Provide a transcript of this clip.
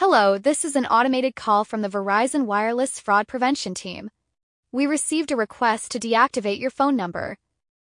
Hello, this is an automated call from the Verizon Wireless Fraud Prevention Team. We received a request to deactivate your phone number.